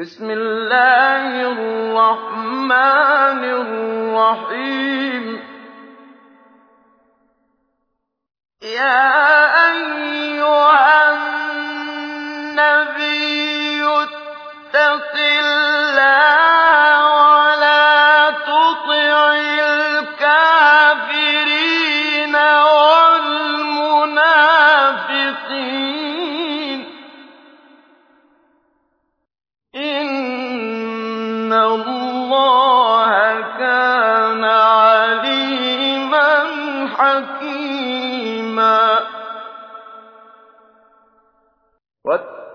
بِسْمِ اللَّهِ الرَّحْمَٰنِ الرَّحِيمِ. يَا أَيُّهَا النَّبِيُّ اتَّقِ اللَّهَ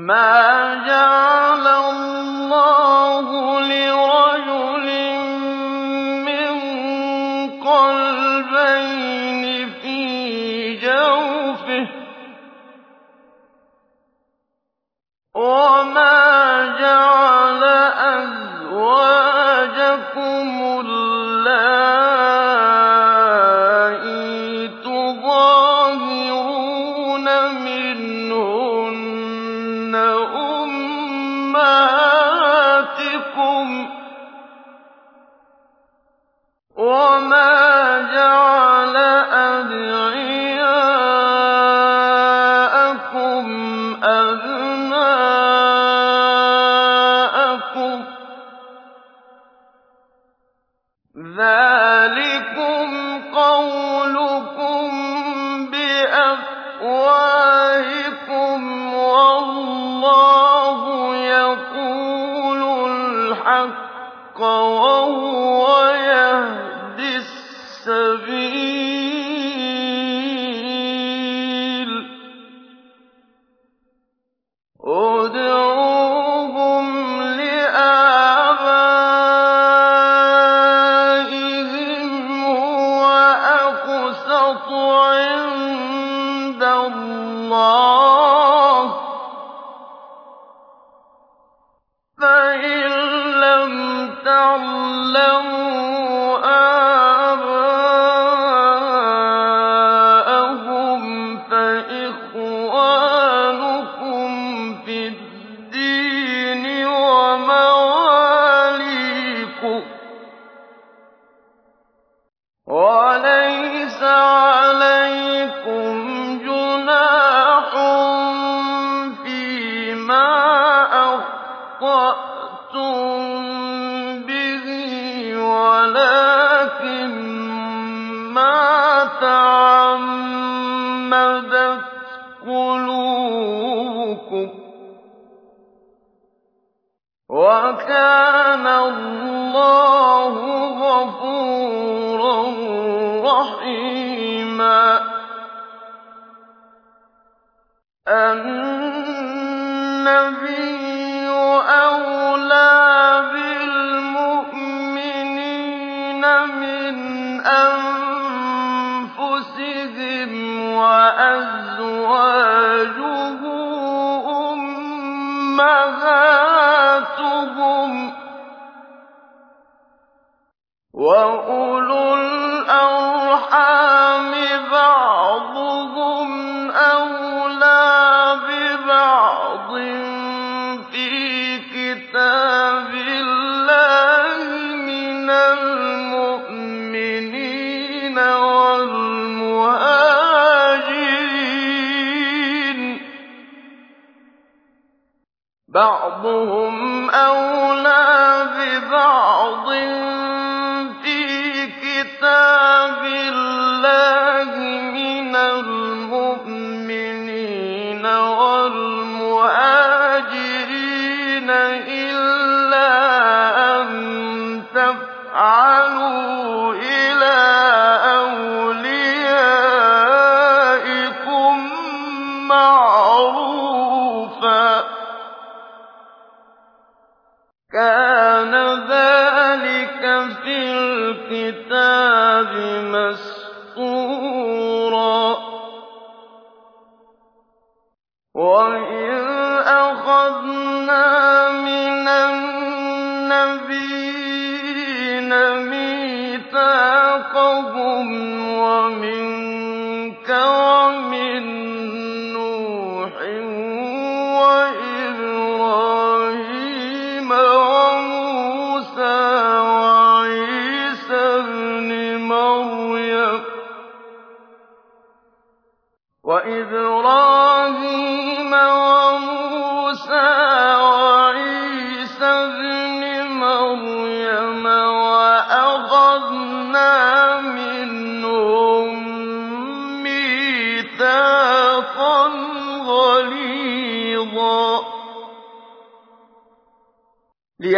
مَّا جَعَلَ اللَّهُ لِرَجُلٍ مِّن قَلْبَيْنِ فِي جَوْفِهِ ۚ وَمَا جَعَلَ أَزْوَاجَكُمُ وَمَا مِنْ أَنفُسِهِمْ ۖ وَأَزْوَاجُهُ أُمَّهَاتُهُمْ ۖ وَأُولُو بَعْضُهُمْ أَوْلَىٰ بِبَعْضٍ لهم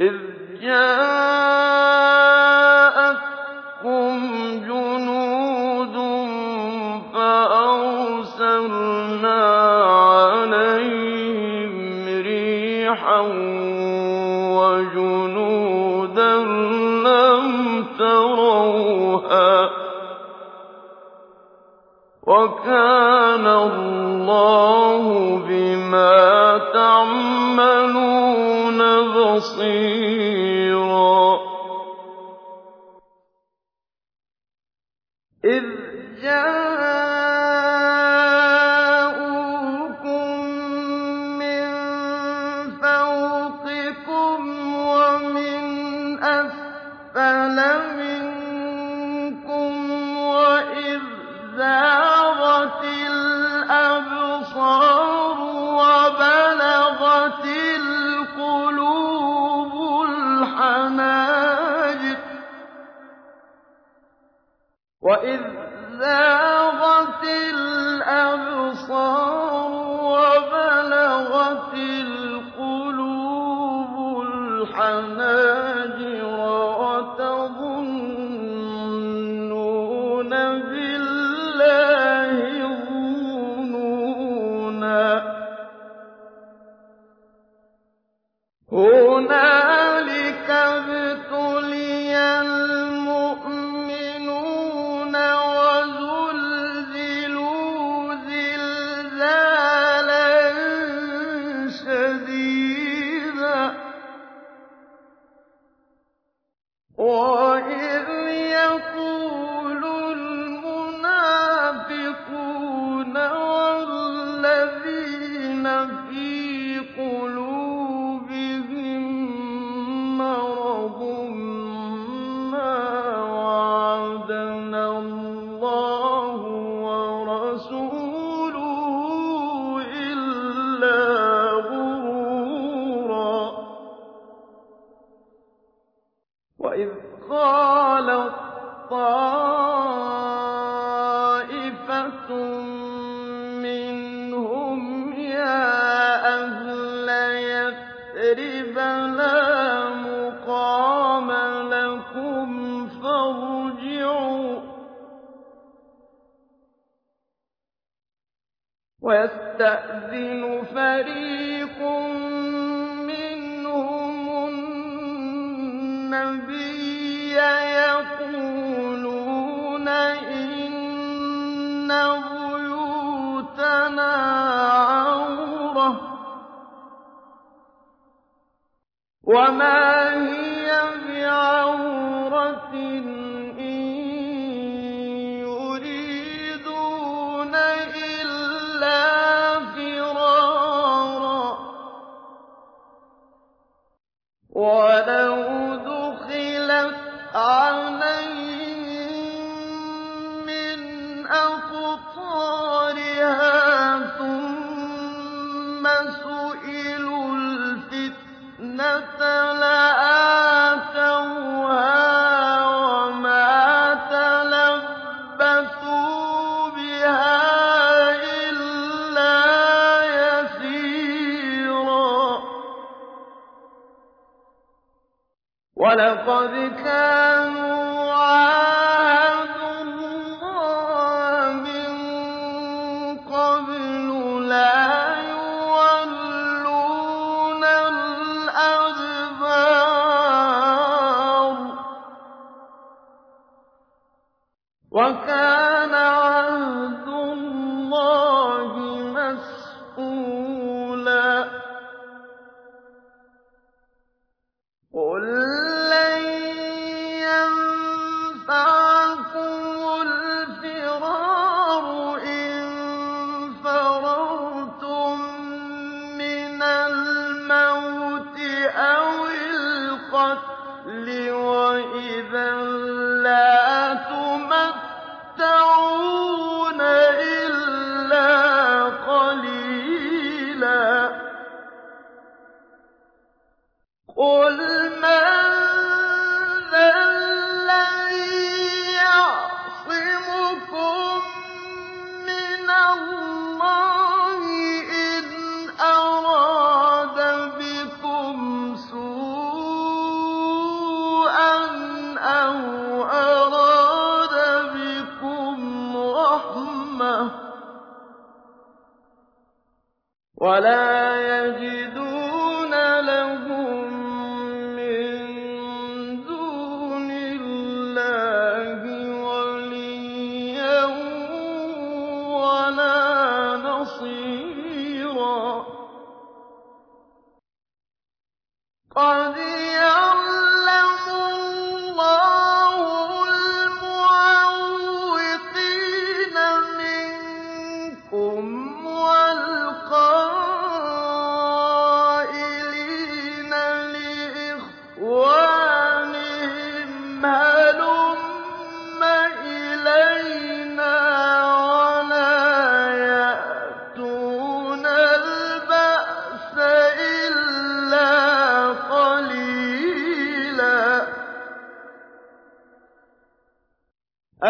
إِذْ جَاءَتْكُمْ جُنُودٌ عَلَيْهِمْ رِيحًا وَجُنُودًا لَّمْ تَرَوْهَا ۚ وَكَانَ اللَّهُ بصير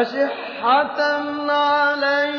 أَشِحَّةً عَلَيْكُمْ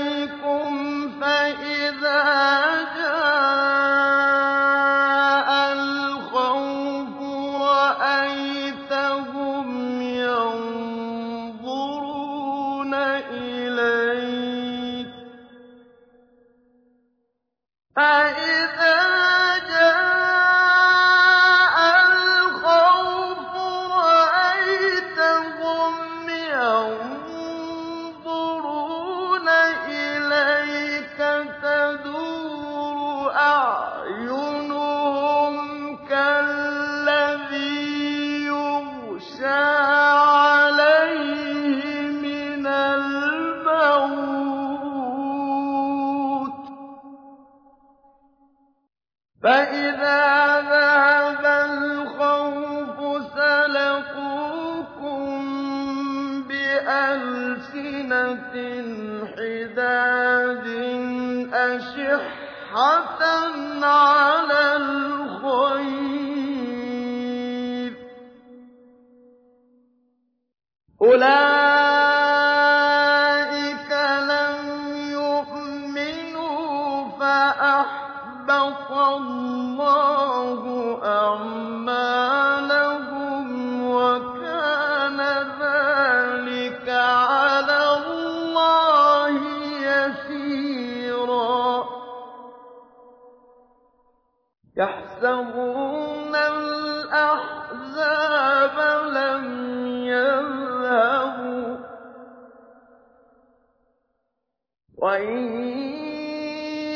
وَإِن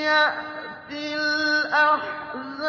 يَأْتِ الْأَحْزَابُ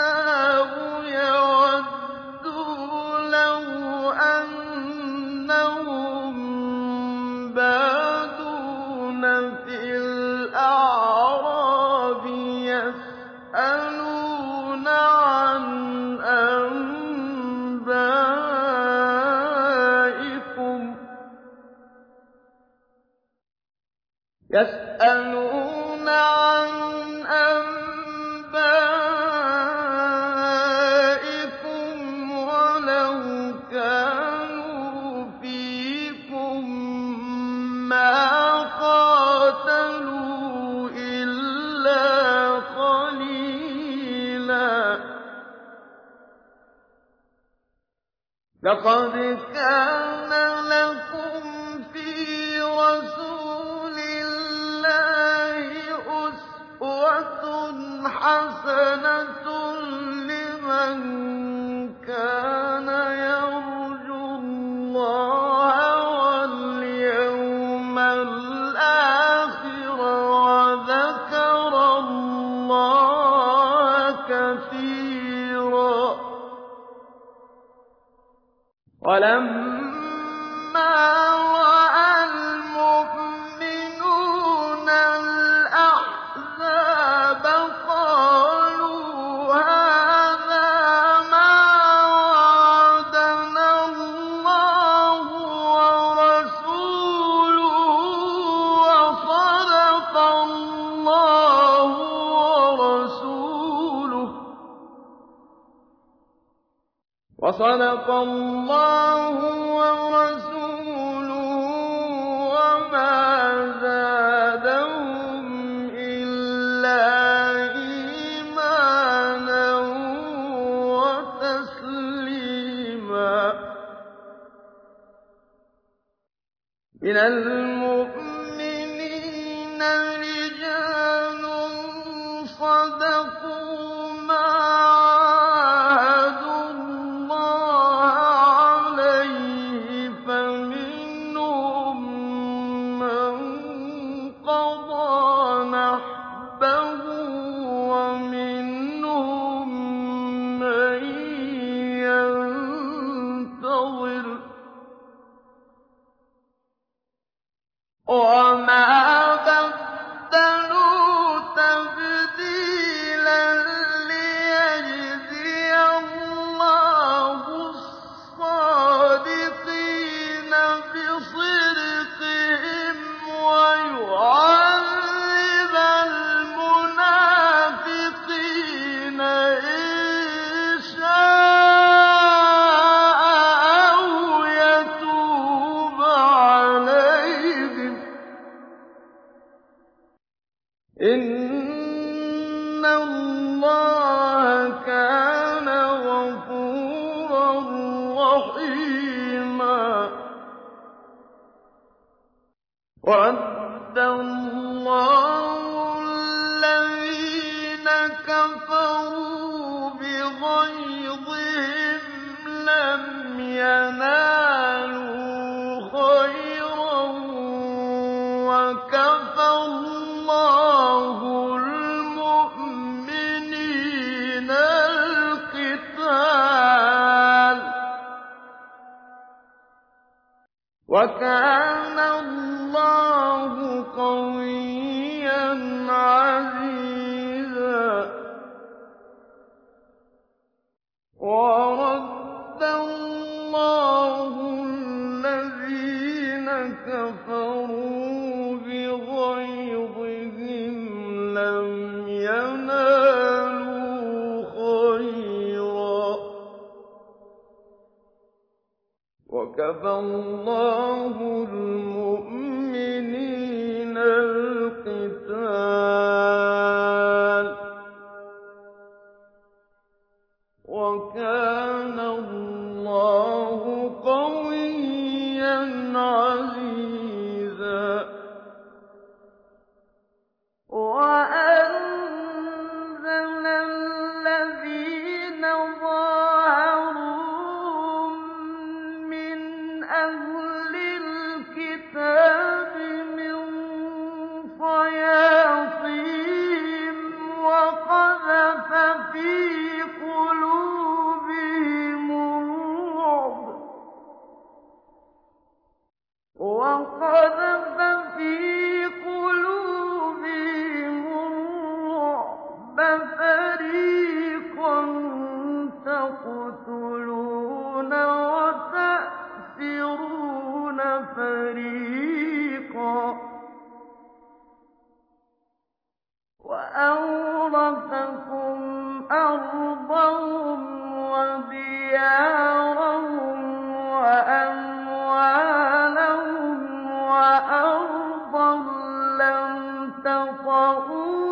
وصدق الله ورسوله وما زادهم إلا إيمانا وتسليما. وكان الله فَاللَّهُ اتقوا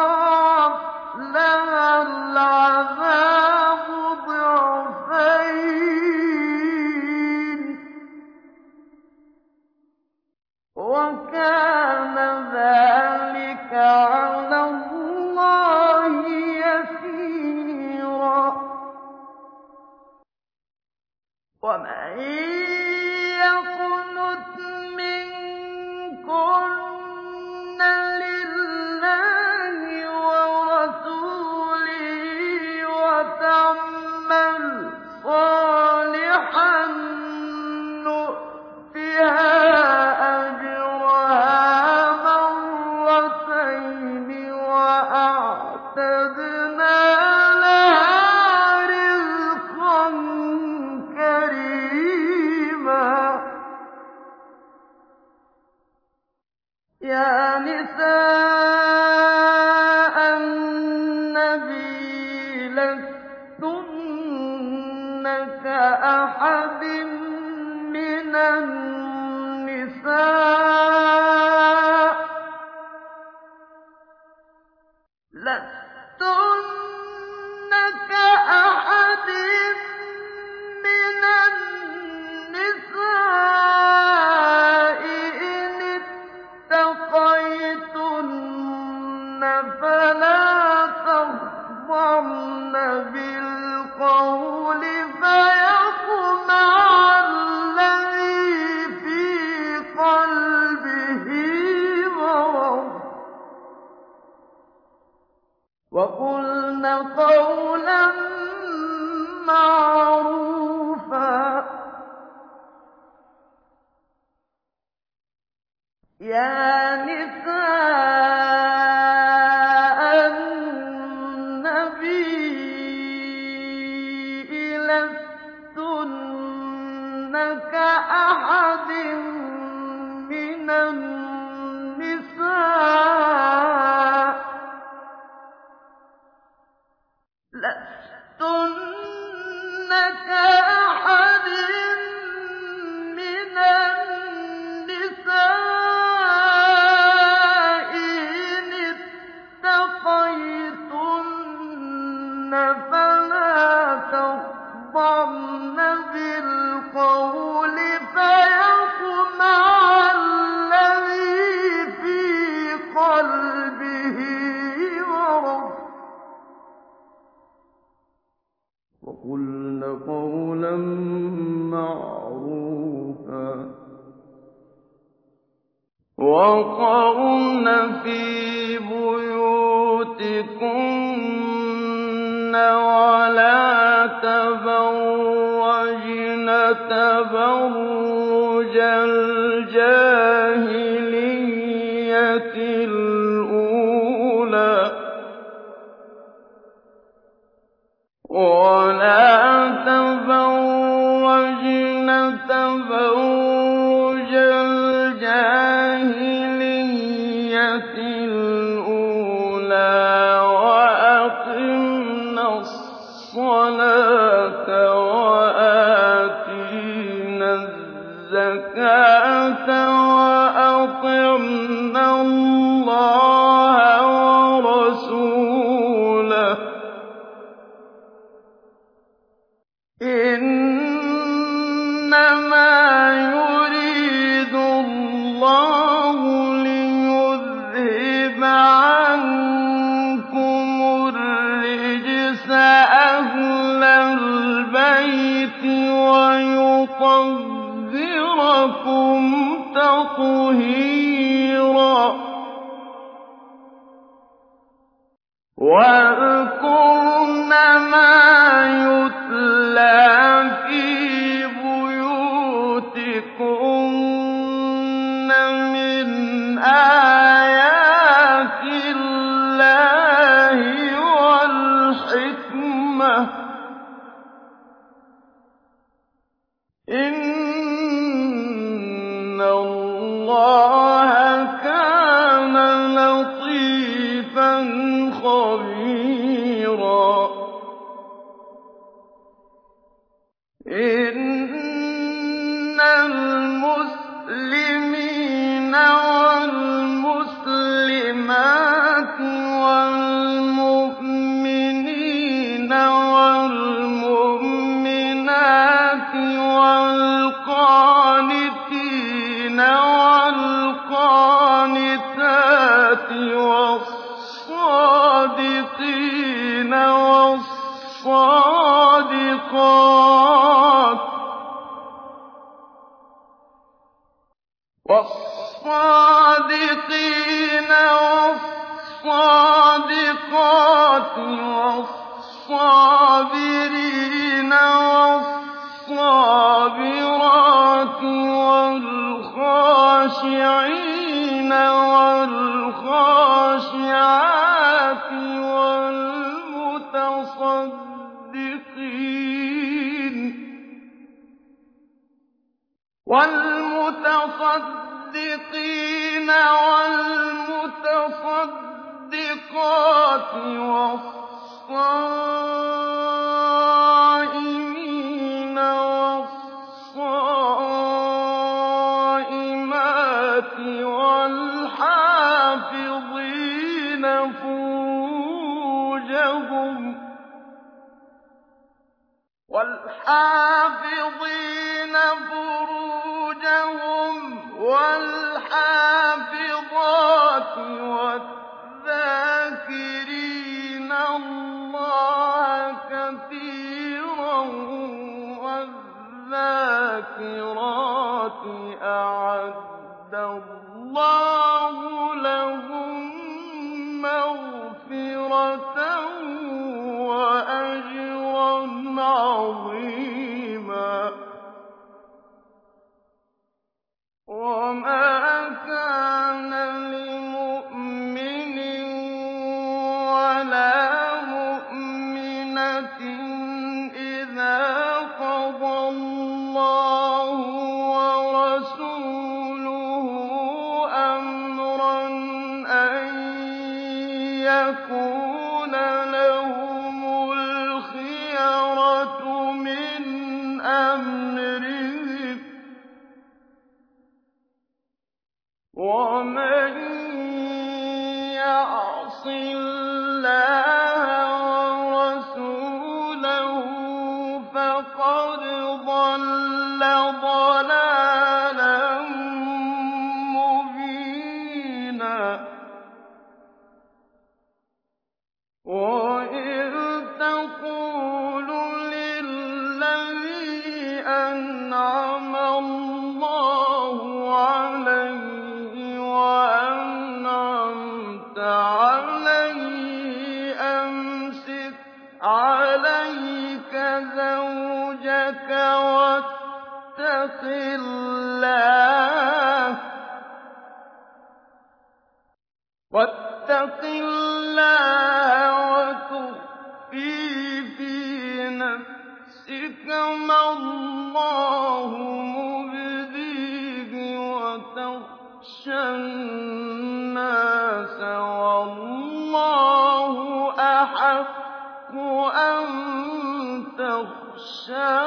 فَلَا تَخْضَعْنَ بِالْقَوْلِ تَبَرُّجَ وَأَطِعْنَا اللَّهَ وَرَسُولَهُ ۚ. إِنَّمَا يُرِيدُ اللَّهُ عَنكُمُ الرِّجْسَ أَهْلَ الْبَيْتِ تَطْهِيرًا وَاذْكُرْنَ مَا يُتْلَىٰ وَالصَّادِقَاتِ وَالصَّابِرِينَ وَالصَّابِرَاتِ وَالْخَاشِعِينَ وَالْخَاشِعَاتِ. وَالْمُتَصَدِّقِينَ وَالْمُتَصَدِّقَاتِ وَالصَّائِمِينَ وَالصَّائِمَاتِ وَالْحَافِظِينَ فُرُوجَهُمْ وَالذَّاكِرَاتِ أَعَدَّ اللَّهُ لَهُم مَّغْفِرَةً وَأَجْرًا عَظِيمًا. فَقَدْ ضَلَّ عَسَىٰ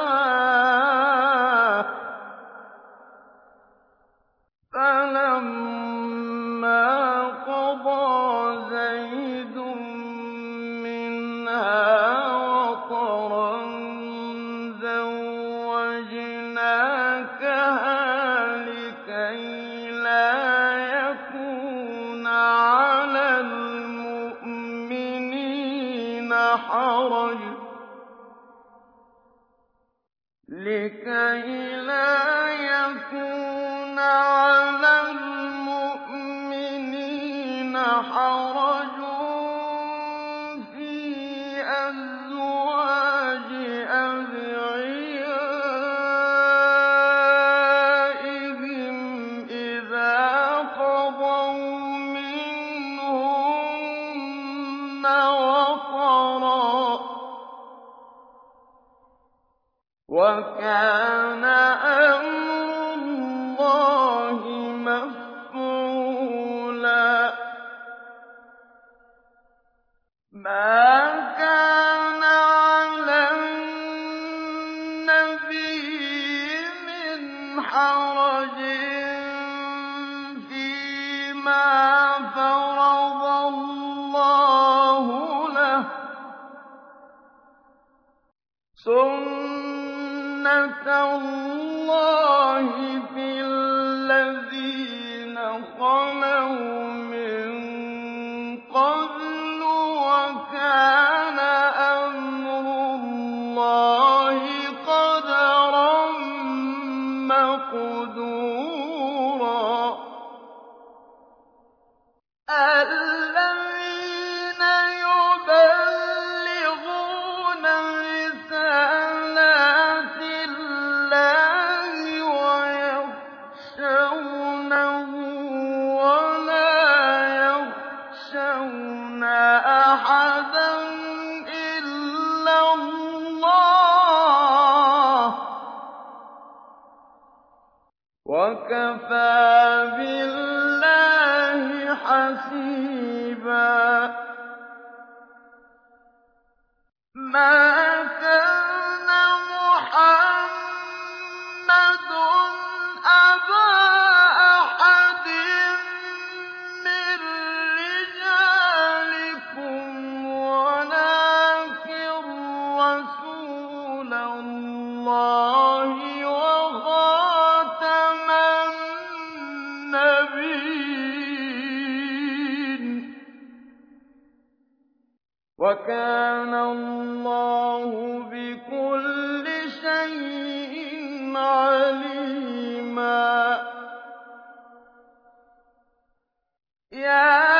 وَقَرًا ۖ وَكَانَ أَمْرُ وكان الله بكل شيء عليما. يا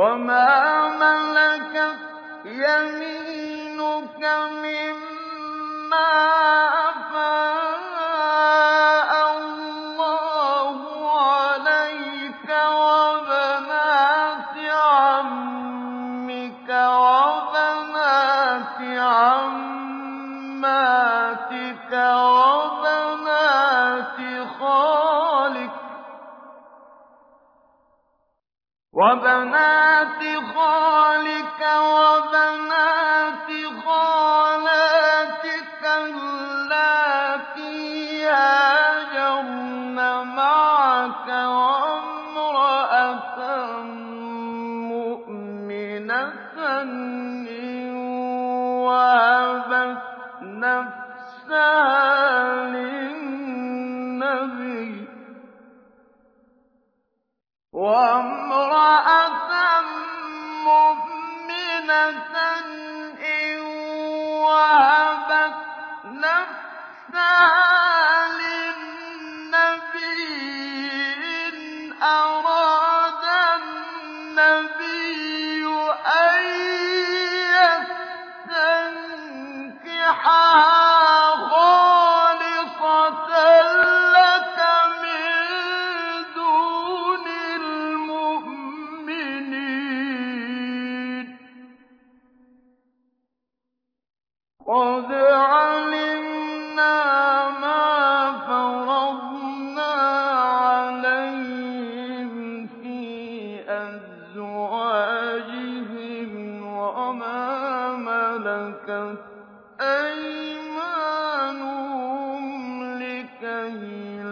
وما ملكت يمينك مما الله عليك وبنات عمك وبنات عماتك وبنات خالك وبنات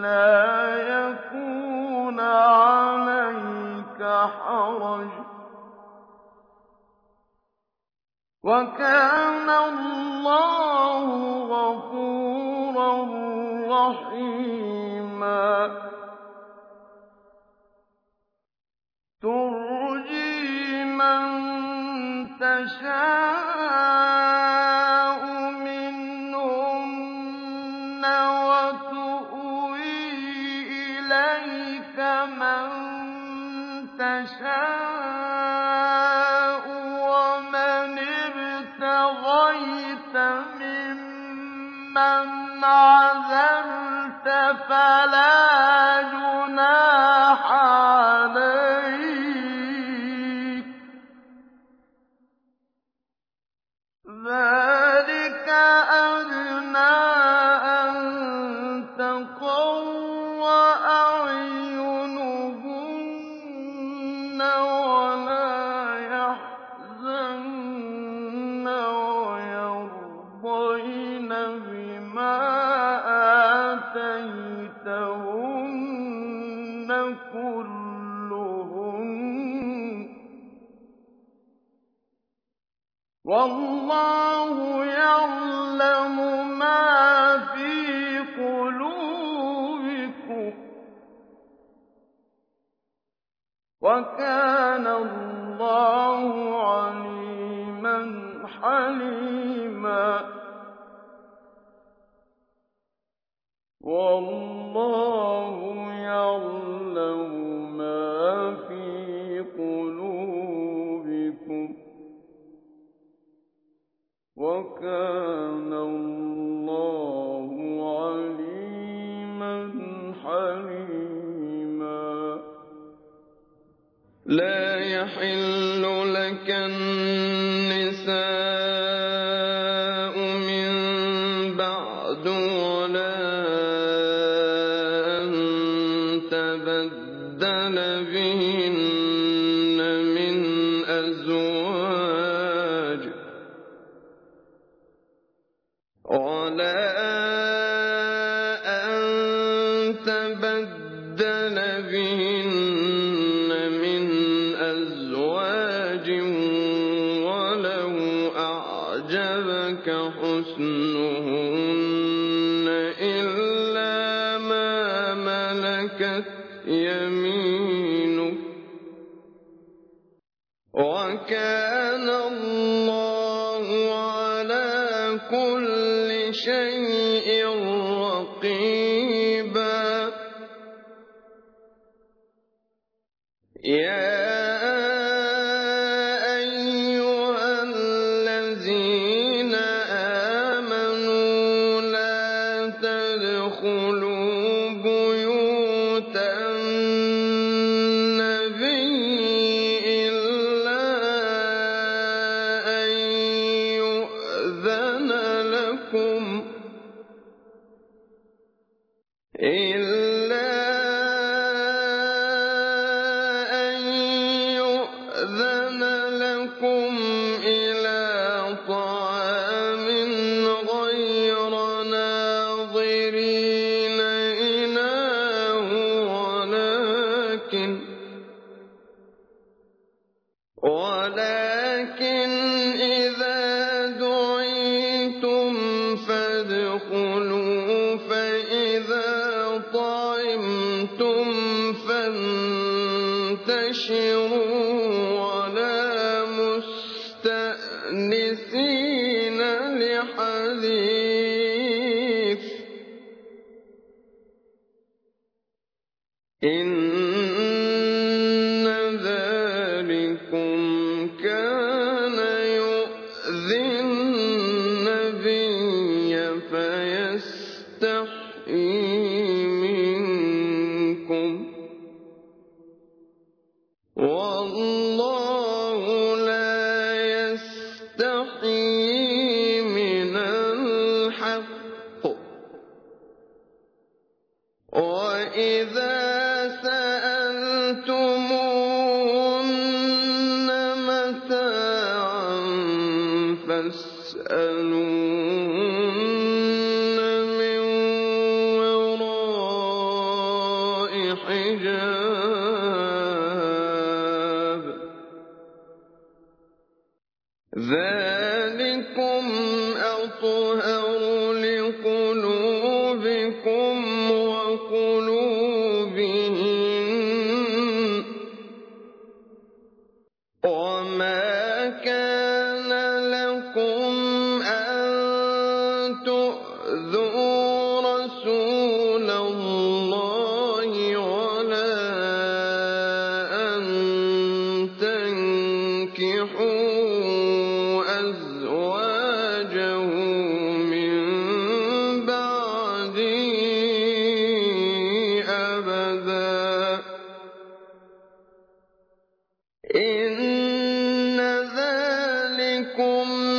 لِكَيْلَا يَكُونَ عَلَيْكَ حَرَجٌ ۗ. لَا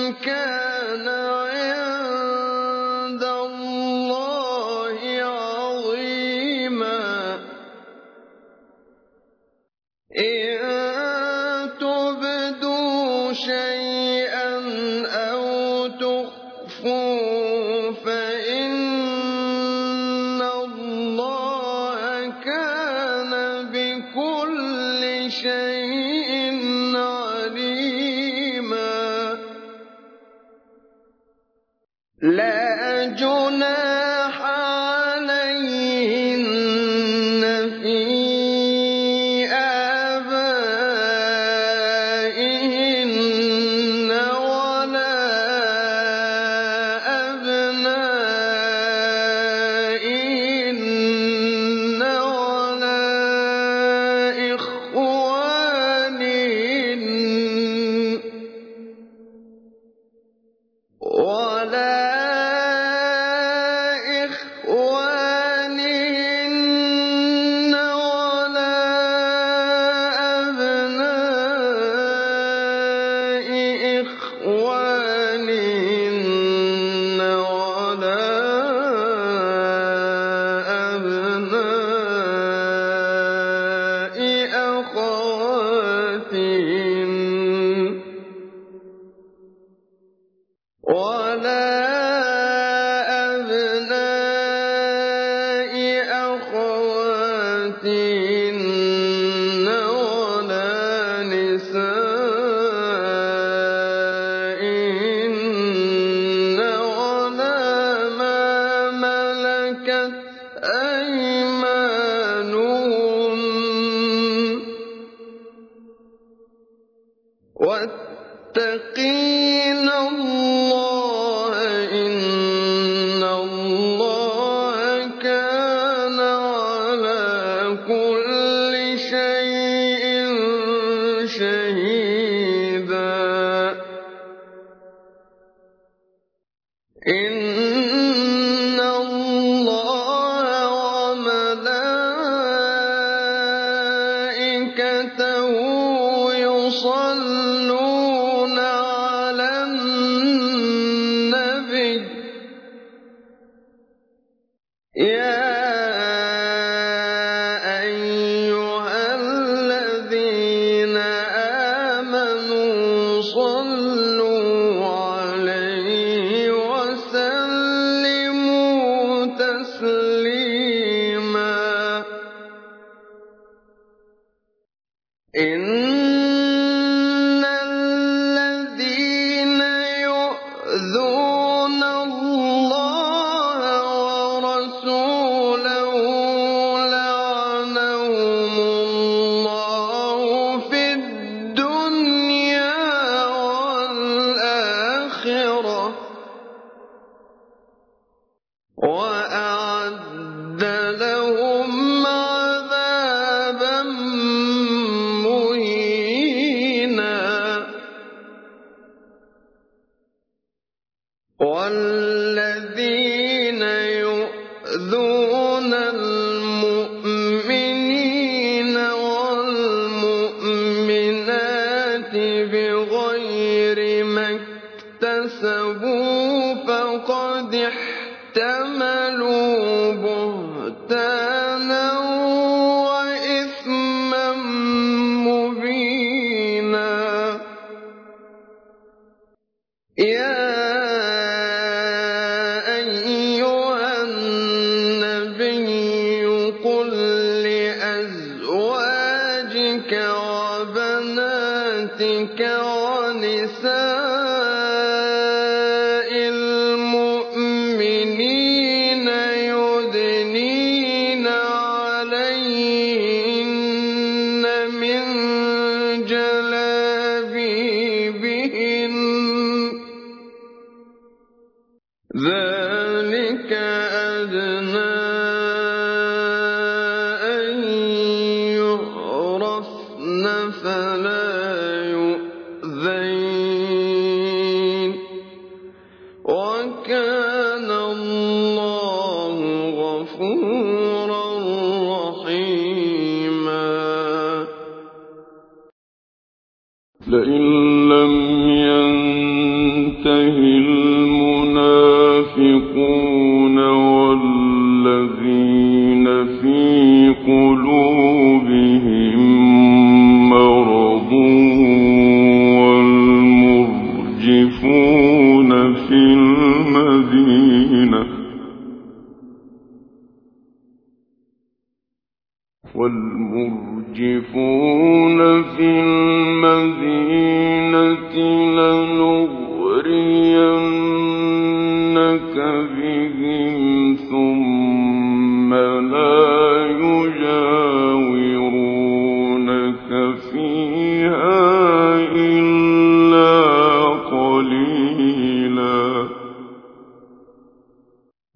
ذلكم واتقين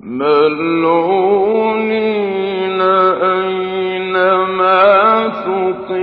مَّلْعُونِينَ ۖ أَيْنَمَا ثُقِفُوا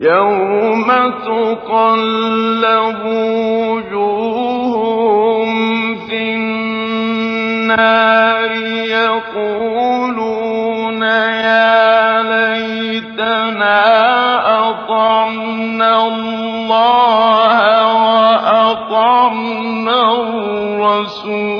يوم تقلب وجوههم في النار يقولون يا ليتنا أطعنا الله وأطعنا الرسول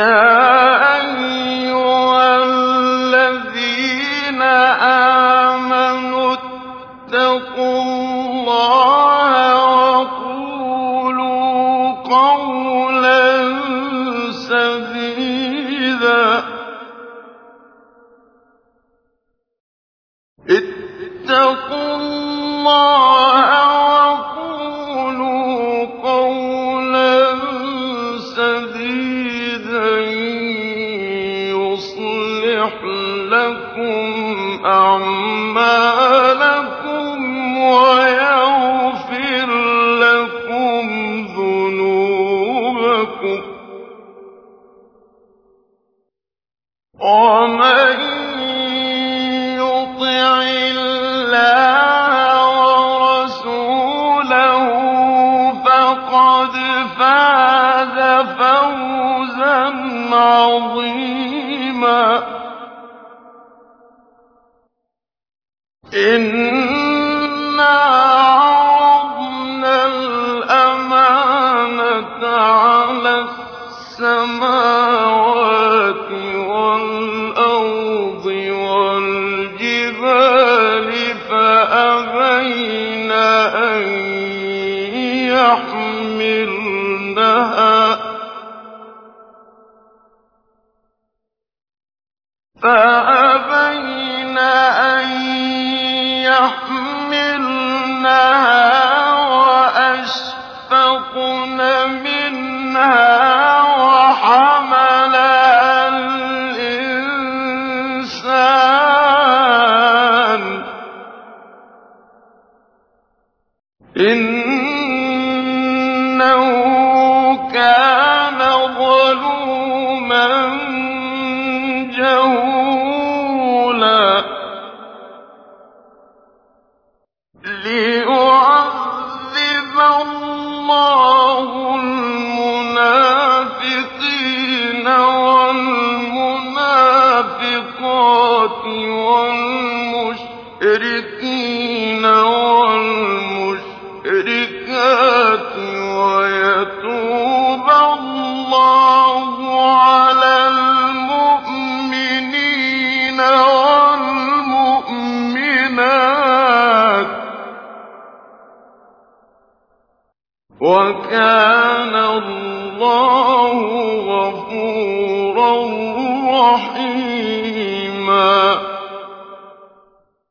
يا فاز فوزا عظيما. إنا وَكَانَ اللَّهُ